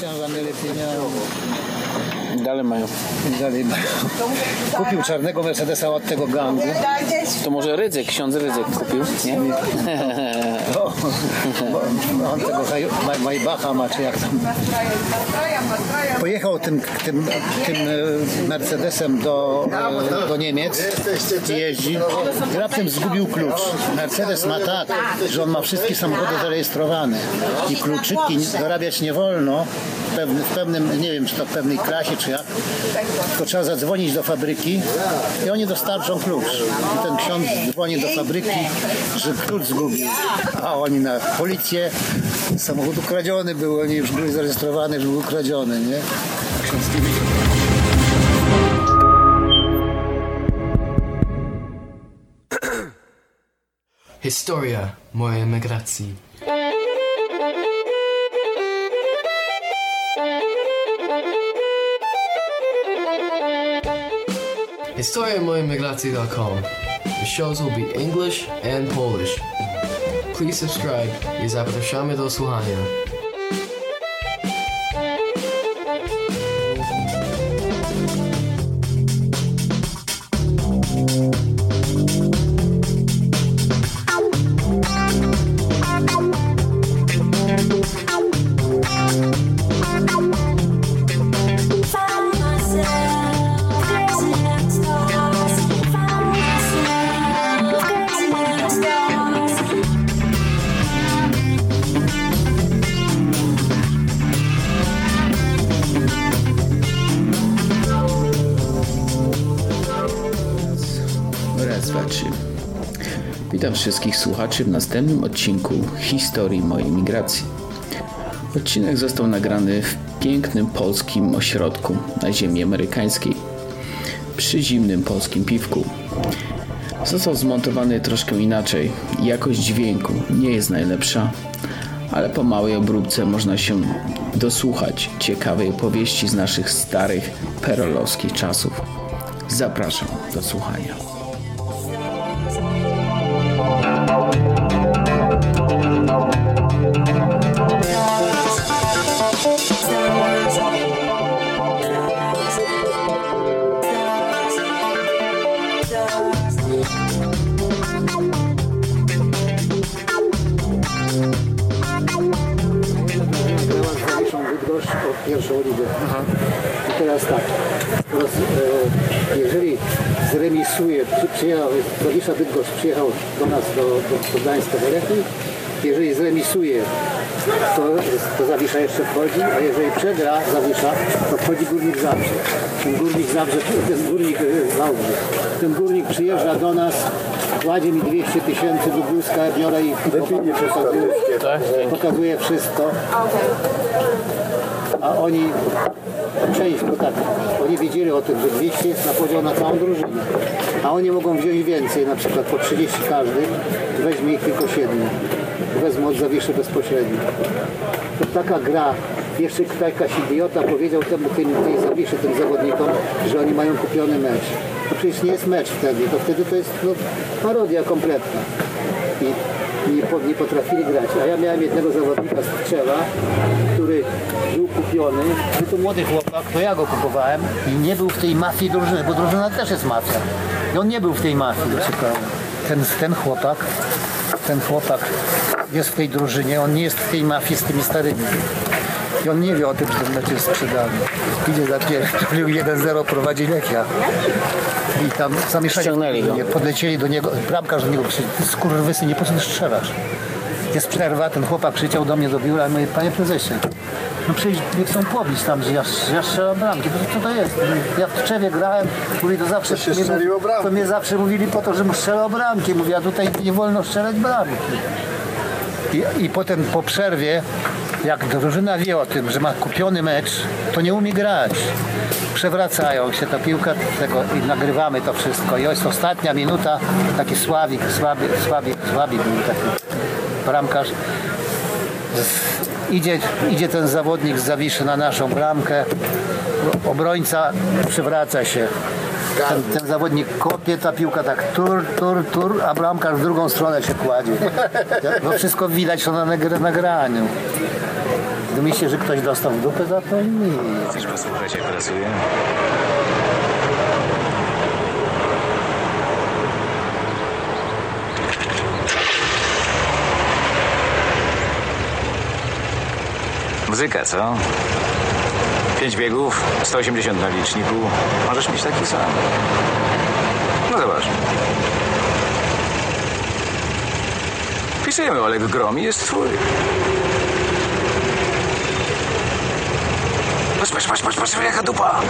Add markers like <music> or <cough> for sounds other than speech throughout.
księża mieli pieniądze. Dalej mają. Dalej kupił czarnego Mercedesa od tego gangu. To może Rydzyk, ksiądz Rydzyk kupił, nie? <laughs> No, on tego Haj- Maj- Maybacha ma, czy jak tam. Pojechał tym, tym, tym e, Mercedesem do, e, do Niemiec i jeździ. I raptem zgubił klucz. Mercedes ma tak, że on ma wszystkie samochody zarejestrowane i kluczyki dorabiać nie wolno w pewnym, w pewnym, nie wiem czy to w pewnej klasie czy jak, tylko trzeba zadzwonić do fabryki i oni dostarczą klucz. I ten ksiądz dzwoni do fabryki, że klucz zgubił, a oni na policję, samochód ukradziony był, oni już byli zarejestrowani, że był ukradziony, nie? Ksiądz. Historia mojej emigracji. HistoriaMojemigracji.com. The shows will be English and Polish. Please subscribe i zapraszamy do słuchania. Witam wszystkich słuchaczy w następnym odcinku historii mojej migracji. Odcinek został nagrany w pięknym polskim ośrodku na ziemi amerykańskiej, przy zimnym polskim piwku. Został zmontowany troszkę inaczej. Jakość dźwięku nie jest najlepsza, ale po małej obróbce można się dosłuchać ciekawej opowieści z naszych starych perolowskich czasów. Zapraszam do słuchania. Teraz tak, jeżeli zremisuje, przy, przyjechał, przyjechał do nas, do, do, do do jeżeli zremisuje, to, to Zawisza jeszcze wchodzi, a jeżeli przegra Zawisza, to wchodzi Górnik Zabrze. Ten Górnik Zabrze, ten Górnik e, Wałbrzych. Ten Górnik przyjeżdża do nas, kładzie mi 200 tysięcy do Bluska, biorę i pokazuje, pokazuje wszystko a oni część, bo tak, oni wiedzieli o tym, że 200 jest na podział na całą drużynę, a oni mogą wziąć więcej, na przykład po 30 każdy, weźmie ich tylko 7. Wezmą od zawiszy bezpośrednio. To taka gra, jeszcze jakaś idiota powiedział temu, tym, tej zawiszy, tym zawodnikom, że oni mają kupiony mecz. No przecież nie jest mecz wtedy, to wtedy to jest no, parodia kompletna. I nie, nie potrafili grać. A ja miałem jednego zawodnika z Tczewa, który był kupiony, był to młody chłopak, to ja go kupowałem i nie był w tej mafii drużyny, bo drużyna też jest mafia. I on nie był w tej mafii, ciekawe. Ten, ten chłopak, ten chłopak jest w tej drużynie, on nie jest w tej mafii z tymi starymi. I on nie wie o tym, że ten mecz jest sprzedany. Idzie za pierwszy, 1-0 prowadzi Lechia. I tam zamieszali. Go. Podlecieli do niego, bramkarz do niego krzyczał, ty skurwysy, nie po co strzelasz? Jest przerwa, ten chłopak krzyczał do mnie do biura i mówi, panie prezesie, no przecież nie chcą pobić tam, że ja, że ja strzelam bramki, to co to jest? Ja w Tczewie grałem, mówi, to zawsze się mnie, to mnie zawsze mówili po to, żebym strzelał bramki, mówi, a tutaj nie wolno strzelać bramki. I, I potem po przerwie, jak drużyna wie o tym, że ma kupiony mecz, to nie umie grać. Przewracają się ta piłka tego i nagrywamy to wszystko. I jest ostatnia minuta, taki Sławik, Sławik, Sławik, Sławik był taki bramkarz. Idzie, idzie ten zawodnik z Zawiszy na naszą bramkę. Obrońca przywraca się. Ten, ten zawodnik kopie, ta piłka tak tur, tur, tur, a bramkarz w drugą stronę się kładzie. No wszystko widać to na nagr- nagraniu. Wy myślicie, że ktoś dostał w dupę za to? Nie. Chcesz posłuchać, jak pracuje? Muzyka, co? Pięć biegów, 180 na liczniku. Możesz mieć taki sam. No zobacz. Pisujemy Oleg Grom jest twój. Patrz, patrz, patrz, patrz, patrz, jaka dupa.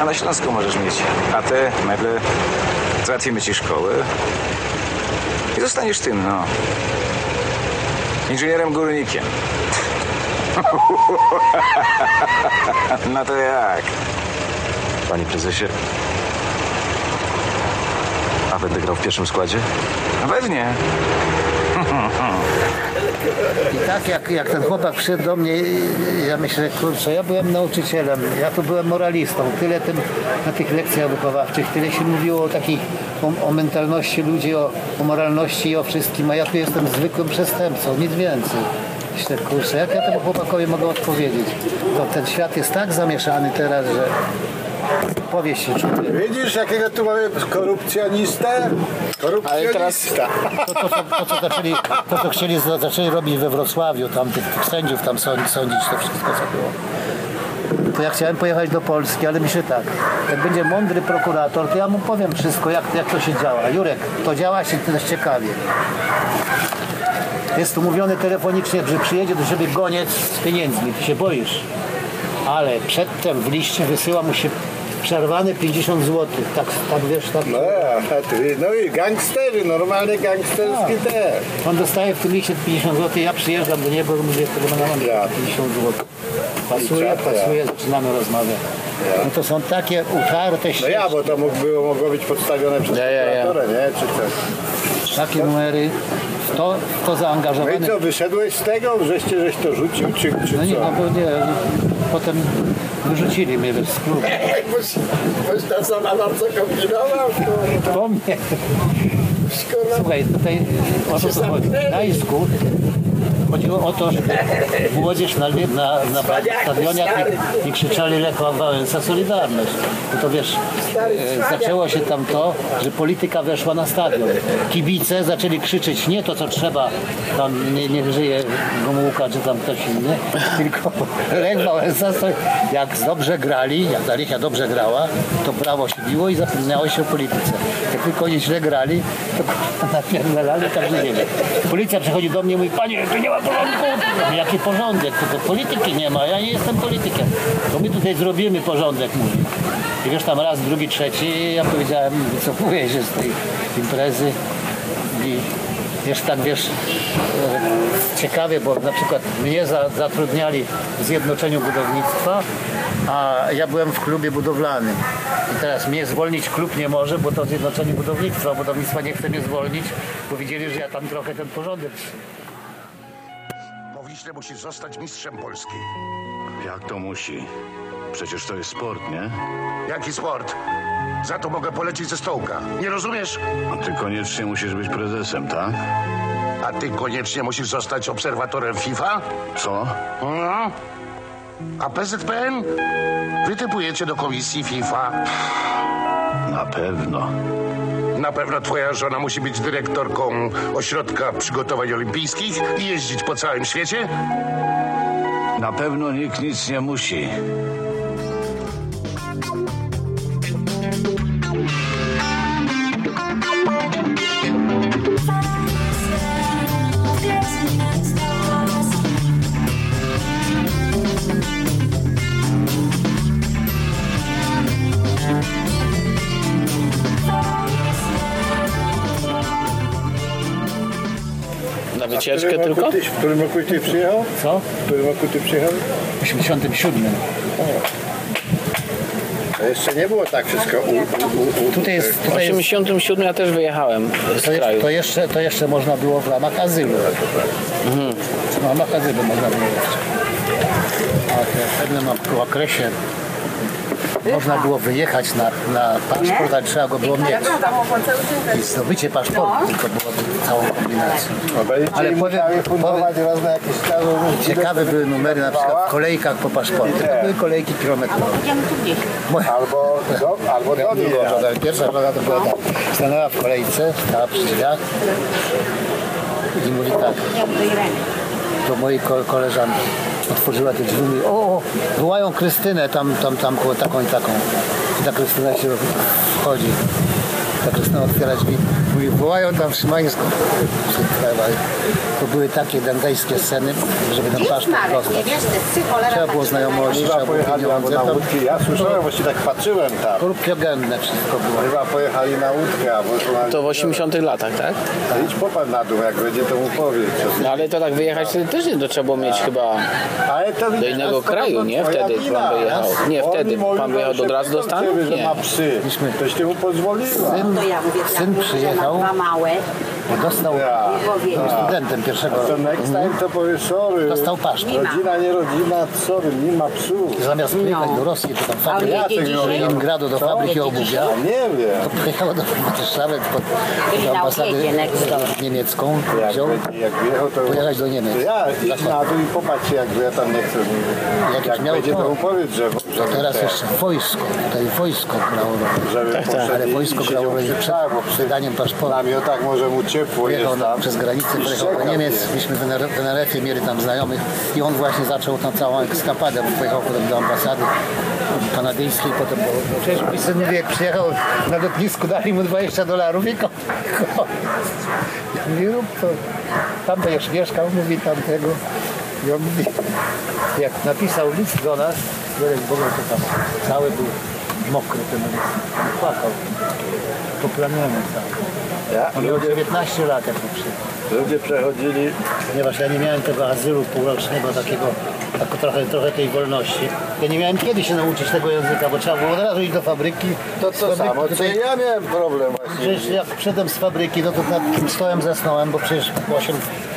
A <laughs> na Śląsku możesz mieć chatę, meble, załatwimy ci szkołę i zostaniesz tym, no. Inżynierem górnikiem. <laughs> No to jak? Panie prezesie, a będę grał w pierwszym składzie? No pewnie. I tak jak, jak ten chłopak przyszedł do mnie, ja myślę, kurczę, ja byłem nauczycielem, ja tu byłem moralistą. Tyle tym, na tych lekcjach wychowawczych, tyle się mówiło o o, o mentalności ludzi, o, o moralności i o wszystkim, a ja tu jestem zwykłym przestępcą, nic więcej. Myślę, kurczę, jak ja temu chłopakowi mogę odpowiedzieć? To ten świat jest tak zamieszany teraz, że powie się czuje. Widzisz, jakiego tu mamy korupcjonistę? Korupcjonista. To, to, to, to, co zaczęli, to, co chcieli, zaczęli robić we Wrocławiu, tam tych, tych sędziów tam sąd- sądzić, to wszystko co było. To ja chciałem pojechać do Polski, ale myślę tak, jak będzie mądry prokurator, to ja mu powiem wszystko, jak, jak to się działa. Jurek, to działa się też ciekawie. Jest tu mówione telefonicznie, że przyjedzie do ciebie goniec z pieniędzmi, ty się boisz. Ale przedtem w liście wysyła mu się przerwane 50 zł. Tak, tak wiesz, tak. No, a ty, no i gangstery, normalnie gangsterski też. On dostaje w tym liście 50 zł, ja przyjeżdżam do niego mówię, tego mam Ja. 50 zł. Pasuje, pasuje, zaczynamy rozmawiać. No to są takie utarte No ścieżki, ja, bo to mógł, było, mogło być podstawione przez Ja, ja, ja. nie? Czy coś. takie numery, w to, to No zaangażowany. i co, wyszedłeś z tego? Żeście żeś to rzucił, czy, czy No nie, co? no bo nie, potem wyrzucili mnie z klubu. Boś ta sama bardzo kombinował? Po mnie. Słuchaj, tutaj o to co chodzi. Na Isku chodziło o to, że młodzież na, na, na stadionie i, i krzyczeli Lech Wałęsa Solidarność. No to wiesz, e, zaczęło się tam to, że polityka weszła na stadion. Kibice zaczęli krzyczeć nie to, co trzeba, tam nie, nie żyje Gomułka czy tam ktoś inny, <laughs> tylko Lech Wałęsa, jak dobrze grali, jak ta Lechia dobrze grała, to prawo się biło i zapominało się o polityce. Jak tylko oni źle grali, to <laughs> napierdalali tak, wiem. Policja przychodzi do mnie i mówi, panie, tu nie ma porządku. Mówię, Jaki porządek? Tylko polityki nie ma, ja nie jestem politykiem. To my tutaj zrobimy porządek, mówi. I wiesz, tam raz, drugi, trzeci, ja powiedziałem, wycofuję się z tej imprezy i wiesz, tak wiesz, e, ciekawie, bo na przykład mnie za, zatrudniali w Zjednoczeniu Budownictwa, a ja byłem w klubie budowlanym. I teraz mnie zwolnić klub nie może, bo to Zjednoczenie Budownictwa. Budownictwa nie chce mnie zwolnić, bo widzieli, że ja tam trochę ten porządek Wiśle musisz zostać mistrzem Polski. Jak to musi? Przecież to jest sport, nie? Jaki sport? Za to mogę polecić ze stołka. Nie rozumiesz? Ty koniecznie musisz być prezesem, tak? A ty koniecznie musisz zostać obserwatorem FIFA? Co? No. A PZPN? Wytypujecie do komisji FIFA. Na pewno. Na pewno twoja żona musi być dyrektorką ośrodka przygotowań olimpijskich i jeździć po całym świecie? Na pewno nikt nic nie musi. W wycieczkę którym roku tylko? Ty, w którym roku ty przyjechał? Co? W którym roku ty przyjechał? W 87. To jeszcze nie było tak wszystko u, u, u, u, Tutaj jest, W tutaj jest 87 ja też wyjechałem z to, jest, kraju. to, jeszcze, to jeszcze można było w ramach azylu. W ramach azylu można było jeszcze. A w pewnym okresie można było wyjechać na, na paszport, ale trzeba go było mieć. I zdobycie paszportu tylko było całą kombinacją. Ale powiem- tam... Ciekawe były numery na przykład w kolejkach po paszporcie. To były kolejki kilometrowe. Albo do, albo do pierwsza żona to była tak. Stanęła w kolejce, stała przy drzwiach i mówi tak do mojej ko- koleżanki. Otworzyła te drzwi mówi, o, wołają Krystynę tam, tam, tam, było taką i taką. I ta Krystyna się wchodzi. Ta Krystyna otwiera drzwi. Mówi, wołają tam Szymańską. To były takie dantejskie sceny, żeby ten paszport dostać. Trzeba było znajomości, trzeba Chyba było pieniądze. na Tam łódki. Ja słyszałem, właśnie tak patrzyłem tam. Korupcja genne wszystko było. Chyba pojechali na łódkę, To w 80 latach, tak? A idź popatrz na dół, jak będzie to mu powiedz. No ale to tak wyjechać wtedy też nie to trzeba było mieć chyba do innego kraju, nie? Wtedy pan wyjechał. Nie, wtedy. Pan wyjechał od razu do Stanów? Nie. ma psy. Toś ty mu pozwoliła. Syn, To ja mówię, syn przyjechał, dwa małe. dostał, Ja. był studentem pierwszego To roku. next time to powie sorry. Dostał paszport. Rodzina, nie rodzina, sorry, nie ma psów. Zamiast pojechać do Rosji, to tam fabryki, do? Leningradu, do fabryki obuwia, Ja nie wiem. to pojechał do Warszawy pod do ambasady niemiecką, Jak, wziął, jak wyjechał, to... pojechać do Niemiec. To ja idź na dół i popatrz jak ja tam nie chcę. Jak Jak miał będzie to, to mu powiedz, że... Teraz te- jeszcze wojsko, tutaj wojsko grało, Żeby poszedł ale i- wojsko i grało siedział przed przy tak, bo przy wydaniem paszportu. namiotach może mu ciepło jest na, tam. przez granicę, I pojechał do Niemiec, nie? myśmy w NRF-ie mieli tam znajomych i on właśnie zaczął tą całą ekskapadę, bo pojechał potem do ambasady kanadyjskiej, potem do... Przecież syn mówi, jak przyjechał na lotnisku, dali mu 20 dolarów i ko... ko- Mówi, rób to, tam będziesz mieszkał, mówi tamtego. I on mówi, jak napisał list do nas, Jurek Boga to tam cały był mokry ten płakał. Poplamiony cały. Ja, On miał ludzie, 19 lat jak tu przyjechał ludzie przechodzili ponieważ ja nie miałem tego azylu półrocznego, takiego, tak trochę, trochę tej wolności. Ja nie miałem kiedy się nauczyć tego języka, bo trzeba było od razu iść do fabryki. to co fabryki samo, tutaj- ja miałem problem właśnie. Przecież jak przyszedłem z fabryki, no to nad tym stołem zasnąłem, bo przecież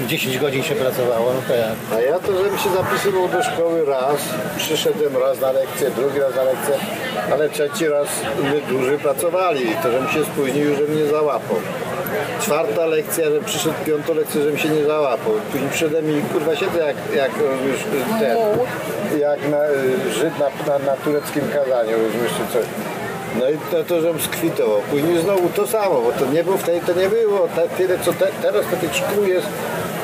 8-10 godzin się pracowało, no to ja. A ja to, żebym się zapisywał do szkoły raz, przyszedłem raz na lekcję, drugi raz na lekcję, ale trzeci raz my dłużej pracowali, to żebym się spóźnił, żebym nie załapał. Czwarta lekcja, że przyszedł piątą lekcję, żebym się nie załapał. Później przyszedłem i kurwa siedzę jak, jak rozumiesz, ten, jak na, y, Żyd na, na, na tureckim kazaniu, rozumiesz, czy coś. No i to, to żebym skwitował. Później znowu to samo, bo to nie było wtedy, to nie było. Tak, tyle co te, teraz to tych szkół jest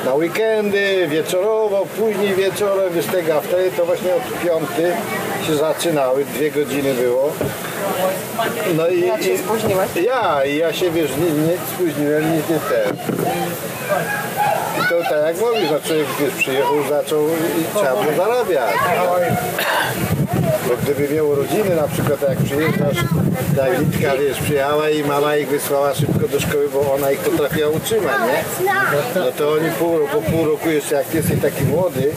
na weekendy, wieczorowo, później wieczorem, wiesz tego, a wtedy to właśnie od piąty się zaczynały, dwie godziny było. No i, Jak się spóźniłeś? ja, i ja się wiesz, nie, nie spóźniłem, nic nie ten. I to tak jak mówisz, no człowiek wiesz, przyjechał, zaczął i trzeba było zarabiać. Bo gdyby miał rodziny, na przykład jak przyjeżdżasz, jak Litka wiesz, przyjechała i mama ich wysłała szybko do szkoły, bo ona ich potrafiła utrzymać, nie? No to oni pół, po pół roku jeszcze jak jesteś taki młody,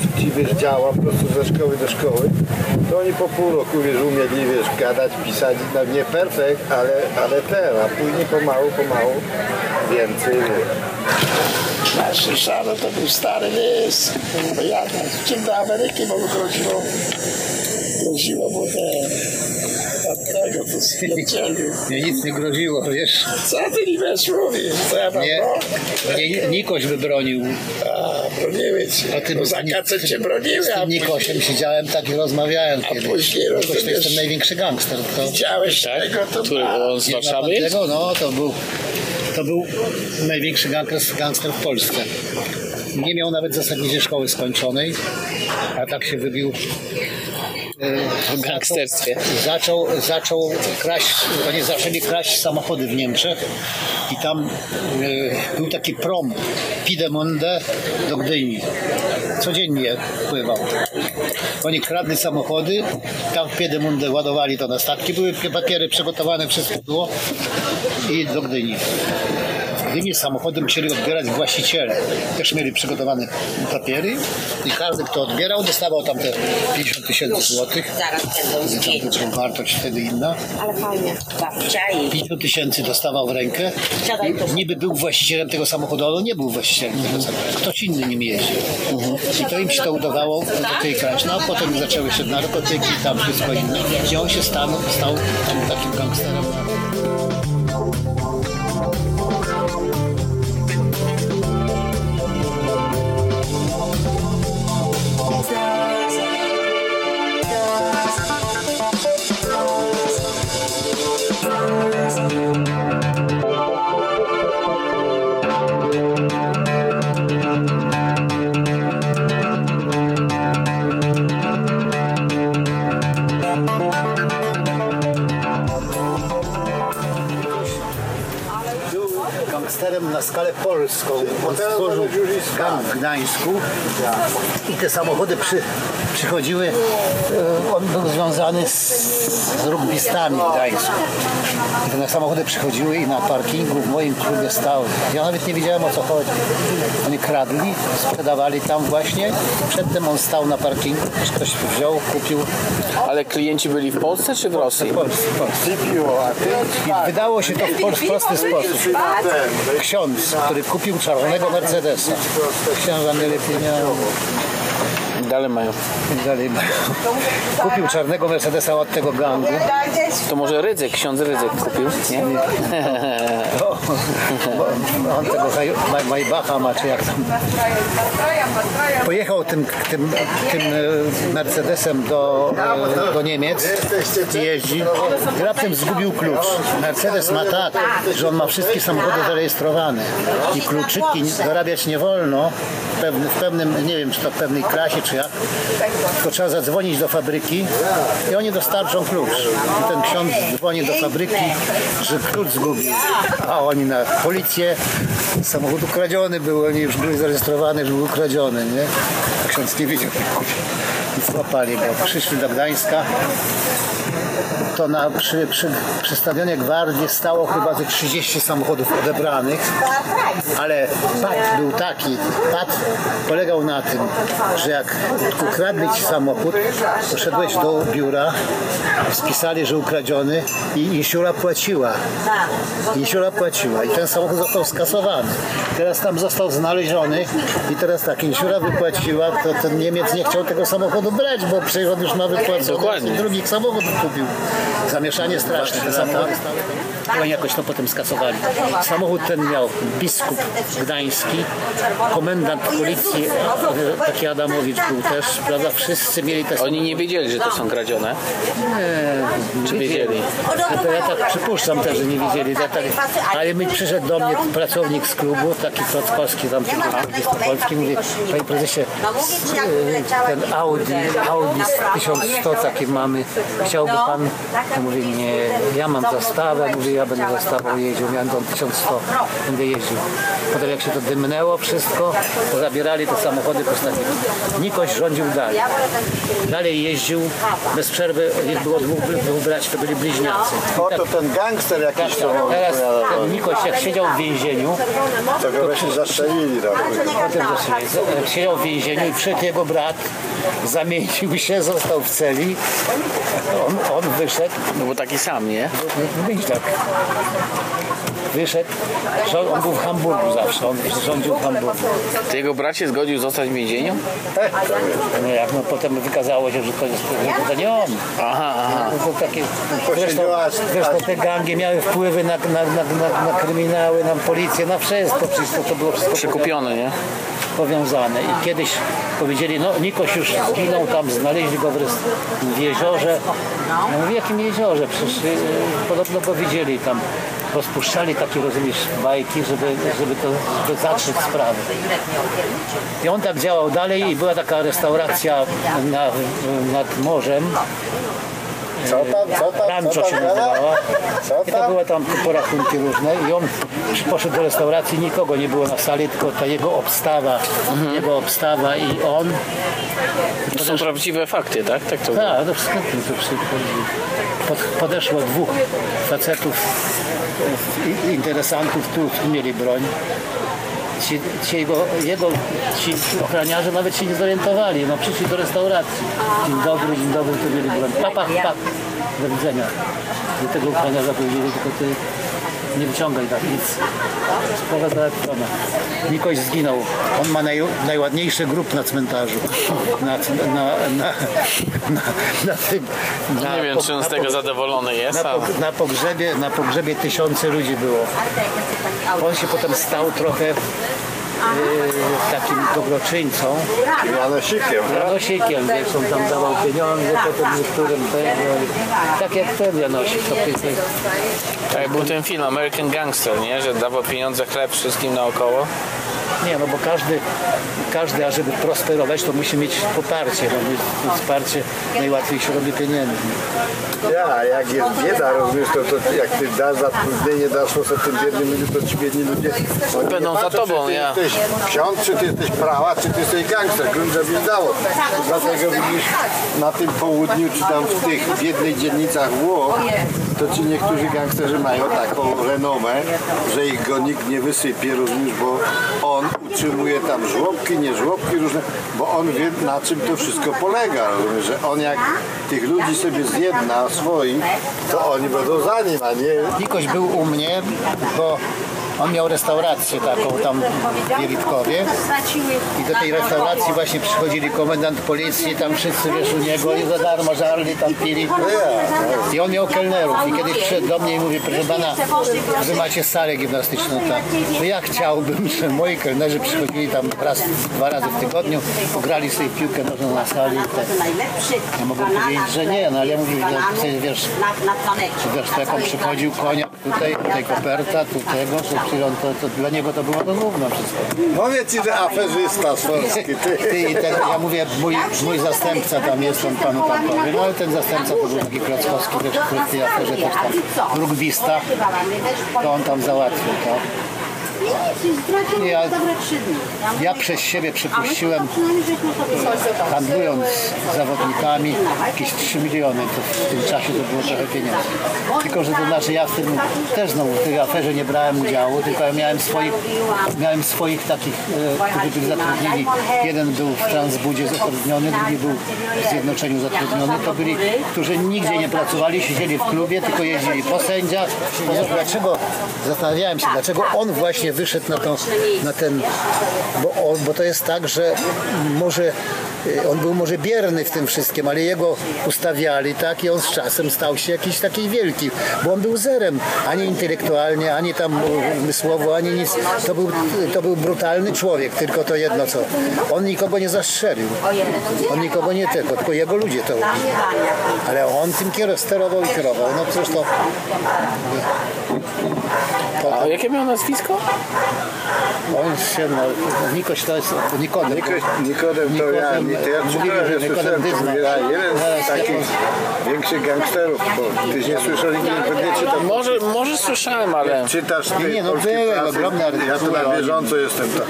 ci wiesz, działa po prostu ze szkoły do szkoły, to oni po pół roku wiesz, umieli wiesz, gadać, pisać, no nie perfekt, ale, ale ten, a później pomału, pomału więcej wiesz. Nasz Szaro to był stary lis. Bo ja czym do Ameryki, bo groziło, groziło mu te, to spierdzielił. Mnie nic nie groziło, wiesz. Co ty nie wiesz, mówi? Co ja mam Nie, nie Nikoś by bronił. A, broniły cię. A ty Bo za cię broniły, Z a tym Nikosiem siedziałem tak i rozmawiałem kiedyś. później Nikoś to jest ten największy gangster. To, widziałeś tego, to Który on z Warszawy jest? tego? No, to był, to był największy gangster, gangster w Polsce. Nie miał nawet zasadniczej szkoły skończonej, a tak się wybił. E, W gangsterstwie. Zaczął, zaczął kraść, oni zaczęli kraść samochody w Niemczech i tam e, był taki prom Pidemonde do Gdyni. Codziennie pływał. Oni kradli samochody, tam w Piedemunde ładowali to na statki, były papiery przygotowane, wszystko było i do Gdyni. Wynieść samochody, musieli odbierać właściciele. Też mieli przygotowane papiery i każdy, kto odbierał, dostawał tam te 50 tysięcy złotych. Zaraz będą wartość wtedy inna. Ale fajnie. Babcia i 50 tysięcy dostawał w rękę. I niby był właścicielem tego samochodu, ale nie był właścicielem tego samochodu. Ktoś inny nim jeździł. I to im się to udawało do tej kraść. No a potem zaczęły się narkotyki, tam wszystko inne. I on się stał, stał takim gangsterem. Gdańsku i te samochody przy, przychodziły, e, on był związany z, z rugbystami w Gdańsku. I te samochody przychodziły i na parkingu w moim klubie stały. Ja nawet nie wiedziałem o co chodzi. Oni kradli, sprzedawali tam właśnie. Przedtem on stał na parkingu, ktoś wziął, kupił. Ale klienci byli w Polsce czy w Rosji? W Polsce, w Polsce. I wydało się to w pol- prosty sposób. Ksiądz, który kupił czarnego Mercedesa. Księża mieli pieniądze. Dalej mają. I dalej mają. Kupił czarnego Mercedesa od tego gangu. To może Rydzyk, ksiądz Rydzyk kupił, nie? <laughs> To, bo on tego Maybacha ma, czy jak tam. Pojechał tym, tym, tym e, Mercedesem do, e, do Niemiec i jeździ. I raptem zgubił klucz. Mercedes ma tak, że on ma wszystkie samochody zarejestrowane i kluczyki zarabiać nie wolno w pewnym, w pewnym, nie wiem czy to w pewnej klasie czy jak, tylko trzeba zadzwonić do fabryki i oni dostarczą klucz. I ten ksiądz dzwoni do fabryki, że klucz zgubił. A oni na policję, samochód ukradziony był, oni już byli zarejestrowani, że był ukradziony, nie? Ksiądz nie wiedział jak. I złapali go. Przyszli do Gdańska. To na, przy, przy, przy stadionie Gwardii stało chyba ze 30 samochodów odebranych, ale pad był taki, pad polegał na tym, że jak ukradli ci samochód, poszedłeś do biura, spisali, że ukradziony i insiura płaciła. Insiura płaciła i ten samochód został skasowany. Teraz tam został znaleziony i teraz tak, insiura wypłaciła, to ten Niemiec nie chciał tego samochodu brać, bo przecież on już ma Dokładnie. drugi samochód kupił. Zamieszanie straszne. Te samochody oni jakoś to potem skasowali. Samochód ten miał biskup gdański, komendant policji, e, taki Adamowicz był też, prawda? Wszyscy mieli te Oni nie wiedzieli, że to są kradzione. nie, Czy wiedzieli? No ja tak przypuszczam też, że nie wiedzieli. Tak, ale mi przyszedł do mnie pracownik z klubu, taki Klockowski, tam Polski, mówi, panie prezesie, e, ten Audi, Audi z 1100 takie mamy, chciałby pan? Ja mówię, nie, ja mam zastawę, mówię, ja będę zastawą jeździł, miałem tą 1100, będę jeździł. Potem jak się to dymnęło wszystko, to zabierali te samochody, postawili. Nikoś rządził dalej. Dalej jeździł, bez przerwy, ich było dwóch, dwóch braci, to byli bliźniacy. O, to ten gangster jakiś to Tak, Teraz ten Nikoś jak siedział w więzieniu, To go właśnie zastrzelili potem jak siedział w więzieniu i przyszedł jego brat, zamienił się, został w celi, on, on wyszedł, No bo taki sam, nie? Myśl tak. Wyszedł, on był w Hamburgu zawsze, on rządził w Hamburgu. Ty jego brat się zgodził zostać w więzieniu? No jak no potem wykazało się, że to, jest, że to nie on. Aha, aha. No to takie, zresztą, zresztą te gangi miały wpływy na, na, na, na, na kryminały, na policję, na wszystko. Przecież to, to było wszystko Przekupiony, nie? powiązane. I kiedyś powiedzieli, no Nikoś już zginął tam, znaleźli go w, w jeziorze. Ja mówię, w jakim jeziorze? Przecież yy, podobno go widzieli tam. Rozpuszczali takie, rozumiesz, bajki, żeby, żeby to żeby zatrzeć sprawę. I on tak działał dalej i była taka restauracja na, nad morzem. Co tam, co tam, Rancho co tam się nazywała. I to tam? były tam porachunki różne i on poszedł do restauracji, nikogo nie było na sali, tylko ta jego obstawa, jego obstawa i on. To są prawdziwe fakty, tak? Tak to było. Tak, to wszystko podeszło dwóch facetów interesantów tu mieli broń. Ci, ci jego, jego ci ochroniarze nawet się nie zorientowali. No przyszli do restauracji. Dzień dobry, dzień dobry, tu mieli broń. Pa, pa, pa. Do widzenia. Do tego ochroniarza powiedzieli, tylko ty nie wyciągaj tak nic. Sprawa załatwiona. Nikoś zginął. On ma naj, najładniejszy grób na cmentarzu. Na, na, na, na, na tym. Na, Nie wiem, czy on z tego zadowolony jest, na, ale... na, pogrzebie, na pogrzebie tysiące ludzi było. On się potem stał trochę yy, takim dobroczyńcą. Janosikiem. Janosikiem, wiesz, on tam dawał pieniądze, potem niektórym tego. Tak jak ten Janosik, to. Tak był ten film American Gangster, nie? Że dawał pieniądze, chleb wszystkim naokoło. Nie, no bo każdy, każdy, ażeby prosperować, to musi mieć poparcie. No, to wsparcie najłatwiej się robi pieniędzy. Ja, jak jest bieda, rozumiesz, to, to jak ty dasz zatrudnienie, dasz to tym biednym ludziom, to ci biedni ludzie oni Będą za patrzą, tobą, ty ja. jesteś ksiądz, czy ty jesteś prawa, czy ty jesteś gangster, grunt żeby dało. Dlatego widzisz na tym południu, czy tam w tych biednych dzielnicach Włoch, to ci niektórzy gangsterzy mają taką renomę, że ich go nikt nie wysypie, rozumiesz, bo on utrzymuje tam żłobki, nie żłobki różne, bo on wie na czym to wszystko polega, rozumiesz, że on jak tych ludzi sobie zjedna swoich, to oni będą za nim, a nie Nikoś był u mnie, bo on miał restaurację taką tam w i do tej restauracji właśnie przychodzili komendant policji, tam wszyscy wiesz u niego i za darmo żarli, tam pili. I on miał kelnerów i kiedyś przyszedł do mnie i mówi, proszę pana, wy macie salę gimnastyczną, tak. No ja chciałbym, <laughs> że moi kelnerzy przychodzili tam raz, dwa razy w tygodniu, pograli sobie piłkę nożną na sali. Tak. Ja mogę powiedzieć, że nie, no ale ja mówię, że ty, wiesz, wiesz, to jak on przychodził, konia tutaj, tutaj koperta, tu tego, to, to, to, to dla niego to było to równo wszystko. Mówię ci, że aferzysta z Polski, ty. Ty, i ten, ja mówię, mój, mój zastępca tam jest, on panu tam powie, no ale ten zastępca to był taki klockowski, który w tej aferze też tam rugbista, to on tam załatwił, tak? Ja, ja przez siebie przypuściłem, handlując z zawodnikami, jakieś 3 miliony, to w tym czasie to było trochę pieniędzy. Tylko, że to znaczy ja w tym też znowu w tej aferze nie brałem udziału, tylko ja miałem swoich, miałem swoich takich, e, którzy byli zatrudnieni. Jeden był w Transbudzie zatrudniony, drugi był w Zjednoczeniu zatrudniony. To byli, którzy nigdzie nie pracowali, siedzieli w klubie, tylko jeździli po sędziach. Po, dlaczego, zastanawiałem się, dlaczego on właśnie wyszedł na, to, na ten, bo, on, bo to jest tak, że może y, on był może bierny w tym wszystkim, ale jego ustawiali tak i on z czasem stał się jakiś taki wielki, bo on był zerem, ani intelektualnie, ani tam umysłowo, ani nic. To był, to był brutalny człowiek, tylko to jedno co. On nikogo nie zastrzelił. On nikogo nie tylko, tylko jego ludzie to robili. Ale on tym kier- sterował i kierował. No przecież to... A jakie miał nazwisko? On się, no, Nikoś to jest, Nikodem. Nikoś, Nikodem to ja, nie, to ja Mówili, czytałem, że ja Nikodem słyszałem, to Dyzma. mówię, a jeden No, z takich większych gangsterów, bo tyś nie słyszał, nie, nie czytał. Może, może słyszałem, ale... Czytasz ty Nie, nie, no prasy, ogromne Ja tu na bieżąco jestem. To.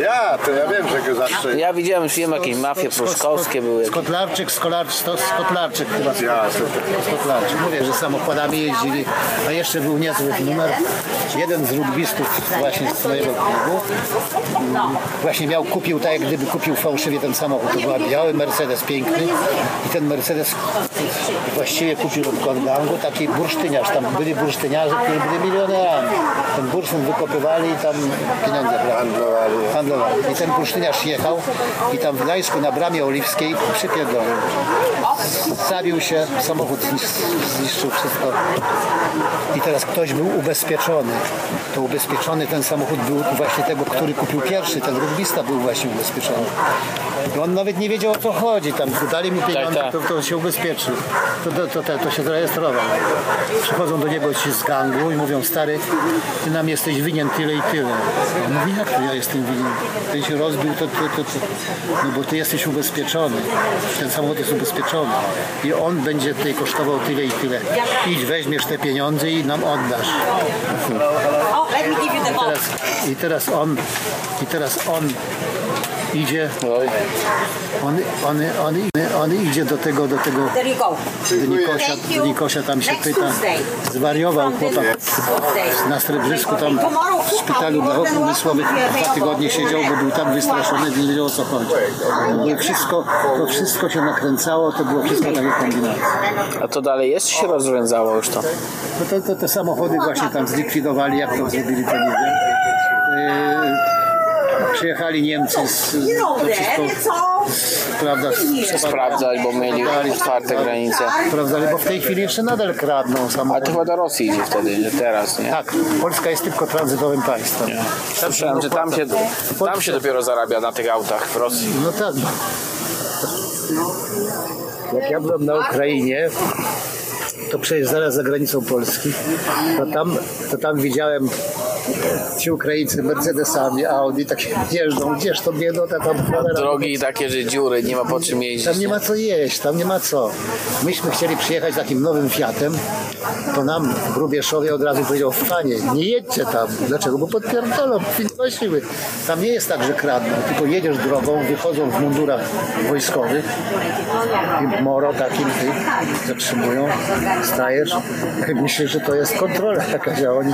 Ja, to ja wiem, że go zawsze... Ja widziałem film, jakieś mafie pruszkowskie były. Skotlarczyk, skolarczyk, to Skotlarczyk chyba. Ja, Skotlarczyk. Mówię, że samochodami jeździli, a jeszcze był niezły numer. Jeden z rugbistów właśnie z mojego klubu. Mm, właśnie miał, kupił tak jak gdyby kupił fałszywie ten samochód. To był biały Mercedes piękny. I ten Mercedes właściwie kupił od gangu taki bursztyniarz. Tam byli bursztyniarze, którzy byli milionerami. Ten bursztyn wykopywali i tam pieniądze brali. Handlowali. handlowali. I ten bursztyniarz jechał i tam w Gdańsku na bramie oliwskiej przypierdolił. Zabił się, samochód znisz- zniszczył wszystko. I teraz ktoś był ubezpieczony. To ubezpieczony ten samochód był właśnie tego, który kupił pierwszy. Ten rugbista był właśnie ubezpieczony. I on nawet nie wiedział o co chodzi. Tam dali mu pieniądze, tak. to, to się ubezpieczył. To, to, to, to, się zarejestrował. Przychodzą do niego ci z gangu i mówią, stary, ty nam jesteś winien tyle i tyle. On mówi, jak to ja jestem winien? Ten się rozbił, to, to, to, to. No bo ty jesteś ubezpieczony. Ten samochód jest ubezpieczony. I on będzie tutaj kosztował tyle i tyle. Idź, weźmiesz te pieniądze i nam oddasz. I teraz, i teraz on, i teraz on idzie, on, on, on, on idzie do tego, do tego There you go. do Nikosia, do Nikosia tam się pyta, zwariował chłopak na Srebrzysku tam w szpitalu dla chorób umysłowych dwa tygodnie siedział, bo był tak wystraszony, że nie wiedział o co chodzi. To, było wszystko, to wszystko się nakręcało, to było wszystko takie kombinacje. a to dalej jest, czy się rozwiązało już to? No to, to te samochody właśnie tam zlikwidowali, jak to zrobili, to nie wiem. Przyjechali Niemcy z, to wszystko, prawda, Sprawdzać, bo mieli otwarte granice. Sprawdzali, bo w tej chwili jeszcze nadal kradną Ale to samochody. chyba do Rosji idzie wtedy, że teraz, nie? Tak, Polska jest tylko tranzytowym państwem. Słyszałem, że tam się, tam się dopiero zarabia na tych autach w Rosji. No tak. Jak ja byłem na Ukrainie, to przecież zaraz za granicą Polski, to tam, to tam widziałem ci Ukraińcy Mercedesami, Audi, takie <laughs> jeżdżą, gdzież to biedota tam cholera. Drogi takie, że dziury, nie ma po czym jeździć. Tam nie ma co jeść, tam nie ma co. Myśmy chcieli przyjechać takim nowym Fiatem, to nam w Grubieszowie od razu powiedział, panie, nie jedźcie tam. Dlaczego? Bo podpierdolą, siły. Tam nie jest tak, że kradną, tylko jedziesz drogą, wychodzą w mundurach wojskowych, i moro takim, ty, zatrzymują, stajesz, <laughs> myślisz, że to jest kontrola jakaś, a oni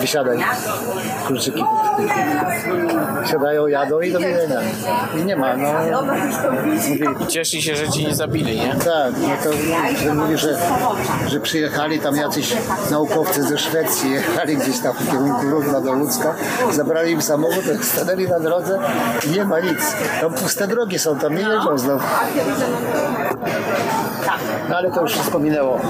wysiadaj, kluczyki. Siadają, jadą i do widzenia. I nie ma, no. Mówi, Cieszyli się, że ci nie zabili, nie? tak, no to że mówi, że, że przyjechali jechali tam jacyś naukowcy ze Szwecji, jechali gdzieś tam w kierunku Równa do Łódzka, zabrali im samochód, stanęli na drodze i nie ma nic. Tam puste drogi są, tam nie jeżdżą znowu. No ale to już wszystko minęło.